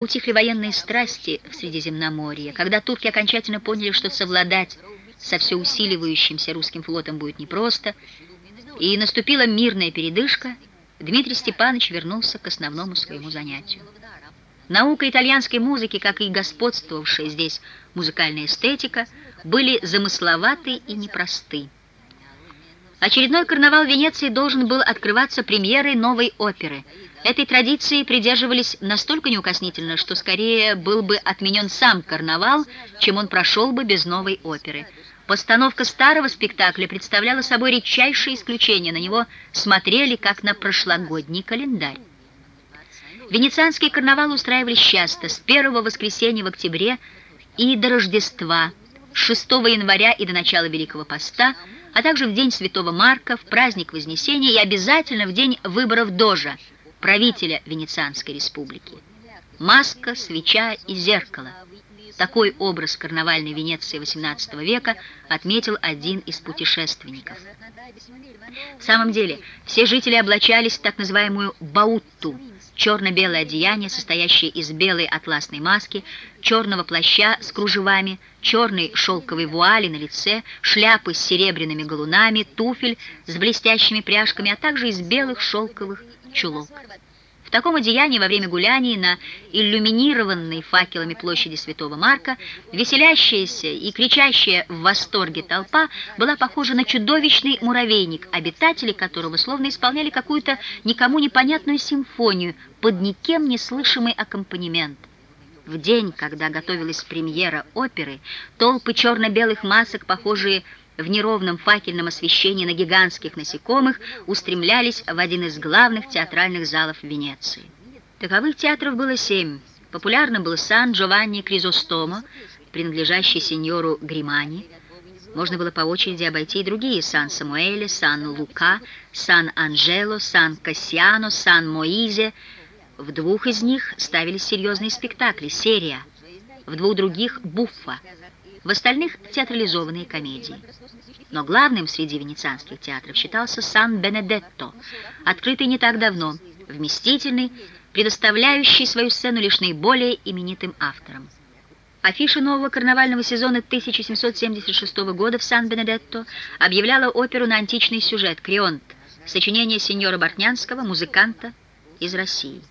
Утихли военные страсти в Средиземноморье, когда турки окончательно поняли, что совладать со все усиливающимся русским флотом будет непросто, и наступила мирная передышка, Дмитрий Степанович вернулся к основному своему занятию. Наука итальянской музыки, как и господствовавшая здесь музыкальная эстетика, были замысловаты и непросты. Очередной карнавал Венеции должен был открываться премьерой новой оперы. Этой традиции придерживались настолько неукоснительно, что скорее был бы отменен сам карнавал, чем он прошел бы без новой оперы. Постановка старого спектакля представляла собой редчайшее исключение, на него смотрели как на прошлогодний календарь. Венецианские карнавалы устраивались часто, с первого воскресенья в октябре и до Рождества, с 6 января и до начала Великого Поста – а также в день Святого Марка, в праздник Вознесения и обязательно в день выборов Дожа, правителя Венецианской республики. Маска, свеча и зеркало. Такой образ карнавальной Венеции XVIII века отметил один из путешественников. В самом деле, все жители облачались в так называемую «баутту», черно-белое одеяние, состоящее из белой атласной маски, черного плаща с кружевами, черной шелковой вуали на лице, шляпы с серебряными галунами, туфель с блестящими пряжками, а также из белых шелковых чулок. В таком одеянии во время гуляний на иллюминированной факелами площади Святого Марка веселящаяся и кричащая в восторге толпа была похожа на чудовищный муравейник, обитатели которого словно исполняли какую-то никому непонятную симфонию под никем не слышимый аккомпанемент. В день, когда готовилась премьера оперы, толпы черно-белых масок, похожие в неровном факельном освещении на гигантских насекомых устремлялись в один из главных театральных залов Венеции. Таковых театров было семь. Популярным был Сан-Джованни Кризостомо, принадлежащий сеньору Гримани. Можно было по очереди обойти и другие Сан-Самуэле, Сан-Лука, Сан-Анджело, Сан-Кассиано, Сан-Моизе. В двух из них ставились серьезные спектакли, серия. В двух других – буффа в остальных театрализованные комедии. Но главным среди венецианских театров считался Сан-Бенедетто, открытый не так давно, вместительный, предоставляющий свою сцену лишь наиболее именитым авторам. Афиша нового карнавального сезона 1776 года в Сан-Бенедетто объявляла оперу на античный сюжет «Крионт», сочинение сеньора Бортнянского, музыканта из России.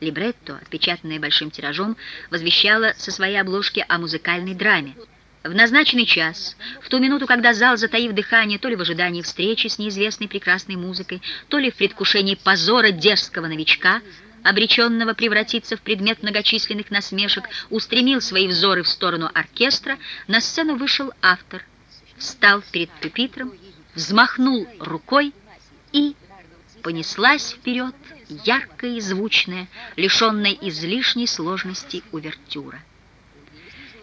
Либретто, отпечатанное большим тиражом, возвещало со своей обложки о музыкальной драме. В назначенный час, в ту минуту, когда зал, затаив дыхание, то ли в ожидании встречи с неизвестной прекрасной музыкой, то ли в предвкушении позора дерзкого новичка, обреченного превратиться в предмет многочисленных насмешек, устремил свои взоры в сторону оркестра, на сцену вышел автор, встал перед пюпитром, взмахнул рукой и понеслась вперед яркая и звучная, лишенная излишней сложности увертюра.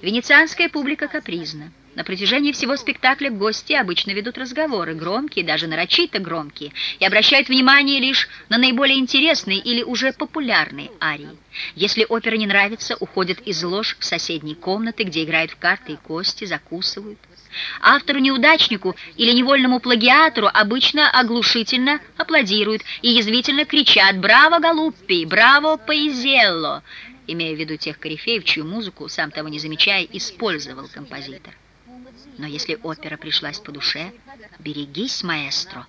Венецианская публика капризна. На протяжении всего спектакля гости обычно ведут разговоры, громкие, даже нарочито громкие, и обращают внимание лишь на наиболее интересные или уже популярные арии. Если опера не нравится, уходят из лож в соседние комнаты, где играют в карты и кости, закусывают. Автору-неудачнику или невольному плагиатору обычно оглушительно аплодируют и язвительно кричат «Браво, Галуппи! Браво, Паизелло!» Имея в виду тех корифеев, чью музыку, сам того не замечая, использовал композитор. Но если опера пришлась по душе, берегись, маэстро.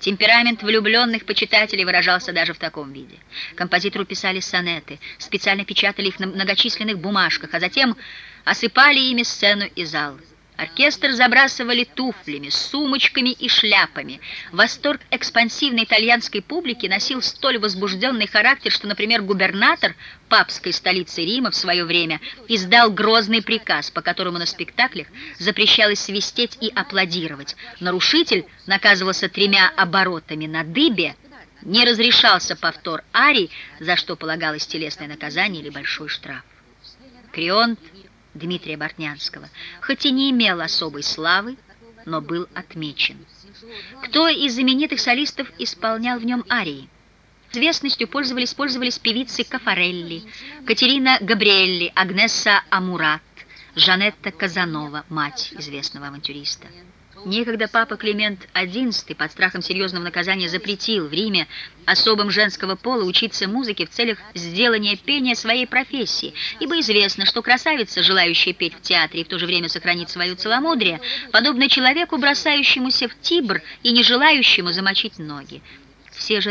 Темперамент влюбленных почитателей выражался даже в таком виде. Композитору писали сонеты, специально печатали их на многочисленных бумажках, а затем осыпали ими сцену и зал. Оркестр забрасывали туфлями, сумочками и шляпами. Восторг экспансивной итальянской публики носил столь возбужденный характер, что, например, губернатор папской столицы Рима в свое время издал грозный приказ, по которому на спектаклях запрещалось свистеть и аплодировать. Нарушитель наказывался тремя оборотами на дыбе, не разрешался повтор арий, за что полагалось телесное наказание или большой штраф. Крионт Дмитрия Бортнянского, хоть и не имел особой славы, но был отмечен. Кто из знаменитых солистов исполнял в нем арии? Известностью пользовались, пользовались певицы Кафарелли, Катерина Габриэлли, Агнесса Амурат, Жанетта Казанова, мать известного авантюриста. Некогда папа Климент XI под страхом серьезного наказания запретил в Риме особым женского пола учиться музыке в целях сделания пения своей профессии, ибо известно, что красавица, желающая петь в театре и в то же время сохранить свое целомудрие, подобно человеку, бросающемуся в Тибр и не желающему замочить ноги. Все же